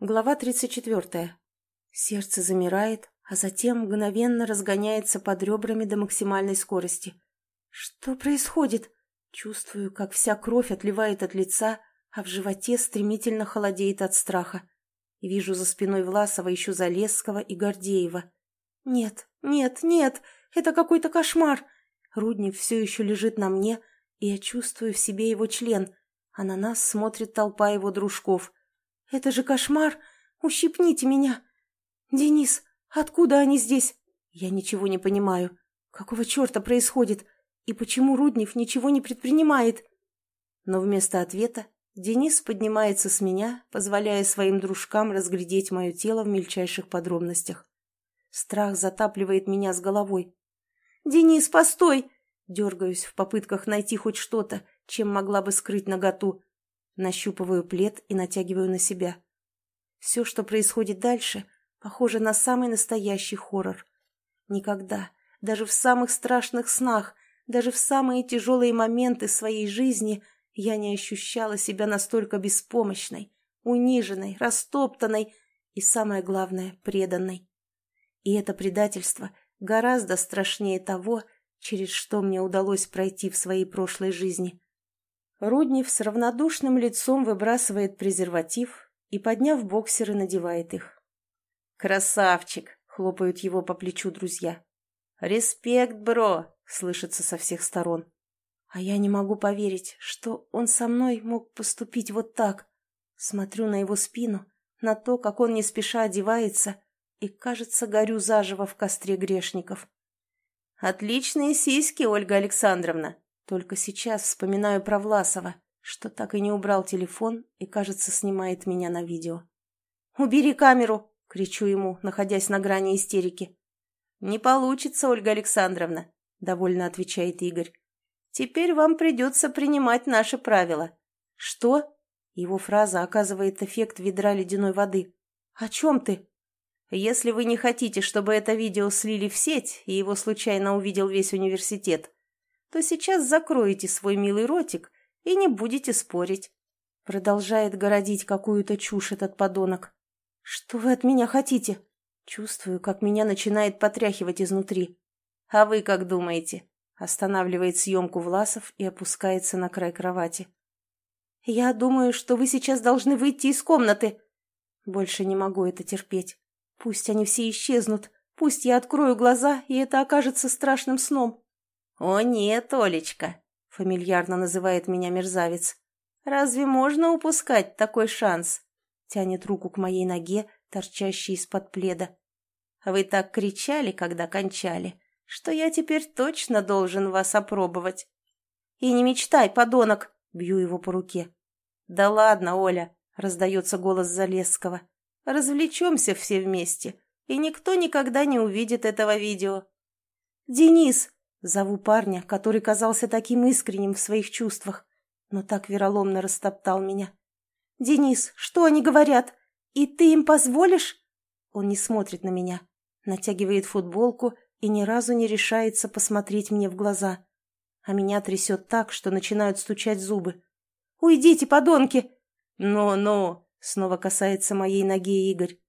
Глава 34. Сердце замирает, а затем мгновенно разгоняется под ребрами до максимальной скорости. Что происходит? Чувствую, как вся кровь отливает от лица, а в животе стремительно холодеет от страха. Вижу за спиной Власова еще Залесского и Гордеева. Нет, нет, нет, это какой-то кошмар. Руднев все еще лежит на мне, и я чувствую в себе его член, а на нас смотрит толпа его дружков — это же кошмар! Ущипните меня! Денис, откуда они здесь? Я ничего не понимаю. Какого черта происходит? И почему Руднев ничего не предпринимает? Но вместо ответа Денис поднимается с меня, позволяя своим дружкам разглядеть мое тело в мельчайших подробностях. Страх затапливает меня с головой. «Денис, постой!» Дергаюсь в попытках найти хоть что-то, чем могла бы скрыть наготу. Нащупываю плед и натягиваю на себя. Все, что происходит дальше, похоже на самый настоящий хоррор. Никогда, даже в самых страшных снах, даже в самые тяжелые моменты своей жизни я не ощущала себя настолько беспомощной, униженной, растоптанной и, самое главное, преданной. И это предательство гораздо страшнее того, через что мне удалось пройти в своей прошлой жизни. Руднев с равнодушным лицом выбрасывает презерватив и, подняв боксеры, надевает их. «Красавчик!» — хлопают его по плечу друзья. «Респект, бро!» — слышится со всех сторон. А я не могу поверить, что он со мной мог поступить вот так. Смотрю на его спину, на то, как он не спеша одевается, и, кажется, горю заживо в костре грешников. «Отличные сиськи, Ольга Александровна!» Только сейчас вспоминаю про Власова, что так и не убрал телефон и, кажется, снимает меня на видео. «Убери камеру!» — кричу ему, находясь на грани истерики. «Не получится, Ольга Александровна», — довольно отвечает Игорь. «Теперь вам придется принимать наши правила». «Что?» Его фраза оказывает эффект ведра ледяной воды. «О чем ты?» «Если вы не хотите, чтобы это видео слили в сеть, и его случайно увидел весь университет, то сейчас закроете свой милый ротик и не будете спорить. Продолжает городить какую-то чушь этот подонок. Что вы от меня хотите? Чувствую, как меня начинает потряхивать изнутри. А вы как думаете? Останавливает съемку Власов и опускается на край кровати. Я думаю, что вы сейчас должны выйти из комнаты. Больше не могу это терпеть. Пусть они все исчезнут. Пусть я открою глаза, и это окажется страшным сном. «О нет, Олечка!» — фамильярно называет меня мерзавец. «Разве можно упускать такой шанс?» Тянет руку к моей ноге, торчащей из-под пледа. «Вы так кричали, когда кончали, что я теперь точно должен вас опробовать». «И не мечтай, подонок!» — бью его по руке. «Да ладно, Оля!» — раздается голос Залесского. «Развлечемся все вместе, и никто никогда не увидит этого видео». «Денис!» Зову парня, который казался таким искренним в своих чувствах, но так вероломно растоптал меня. «Денис, что они говорят? И ты им позволишь?» Он не смотрит на меня, натягивает футболку и ни разу не решается посмотреть мне в глаза. А меня трясет так, что начинают стучать зубы. «Уйдите, подонки!» «Ну-ну!» — снова касается моей ноги Игорь.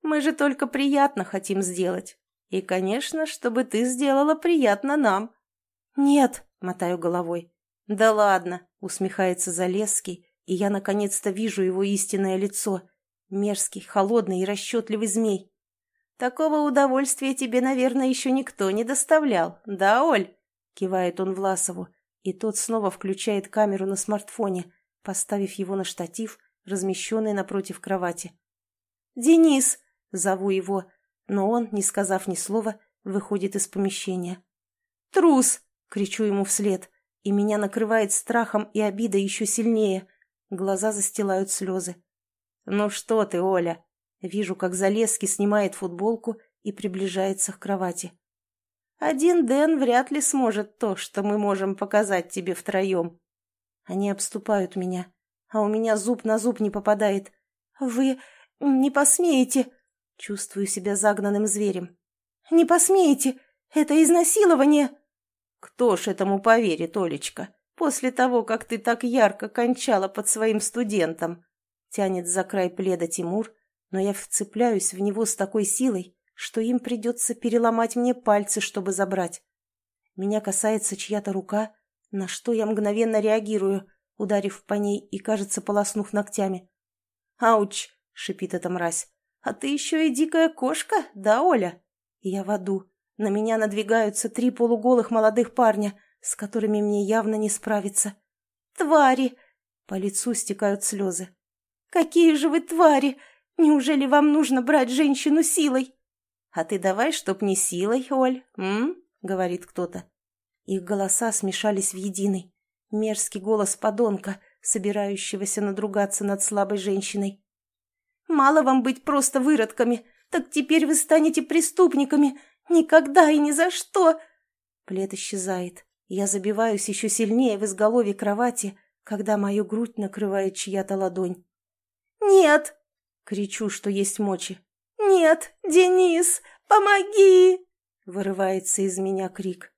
«Мы же только приятно хотим сделать. И, конечно, чтобы ты сделала приятно нам». «Нет», — мотаю головой. «Да ладно», — усмехается Залесский, и я наконец-то вижу его истинное лицо. Мерзкий, холодный и расчетливый змей. «Такого удовольствия тебе, наверное, еще никто не доставлял, да, Оль?» — кивает он Власову, и тот снова включает камеру на смартфоне, поставив его на штатив, размещенный напротив кровати. «Денис!» — зову его, но он, не сказав ни слова, выходит из помещения. «Трус!» — кричу ему вслед, и меня накрывает страхом и обидой еще сильнее. Глаза застилают слезы. «Ну что ты, Оля?» Вижу, как Залеский снимает футболку и приближается к кровати. «Один Дэн вряд ли сможет то, что мы можем показать тебе втроем». Они обступают меня, а у меня зуб на зуб не попадает. «Вы не посмеете!» Чувствую себя загнанным зверем. «Не посмеете! Это изнасилование!» «Кто ж этому поверит, Олечка, после того, как ты так ярко кончала под своим студентом?» Тянет за край пледа Тимур, но я вцепляюсь в него с такой силой, что им придется переломать мне пальцы, чтобы забрать. Меня касается чья-то рука, на что я мгновенно реагирую, ударив по ней и, кажется, полоснув ногтями. «Ауч!» — шипит эта мразь. «А ты еще и дикая кошка, да, Оля?» Я в аду. На меня надвигаются три полуголых молодых парня, с которыми мне явно не справиться. «Твари!» По лицу стекают слезы. «Какие же вы твари! Неужели вам нужно брать женщину силой?» «А ты давай, чтоб не силой, Оль, м?» — говорит кто-то. Их голоса смешались в единый. Мерзкий голос подонка, собирающегося надругаться над слабой женщиной. «Мало вам быть просто выродками, так теперь вы станете преступниками. Никогда и ни за что!» Плед исчезает. Я забиваюсь еще сильнее в изголовье кровати, когда мою грудь накрывает чья-то ладонь. «Нет!» — кричу, что есть мочи. «Нет, Денис, помоги!» — вырывается из меня крик.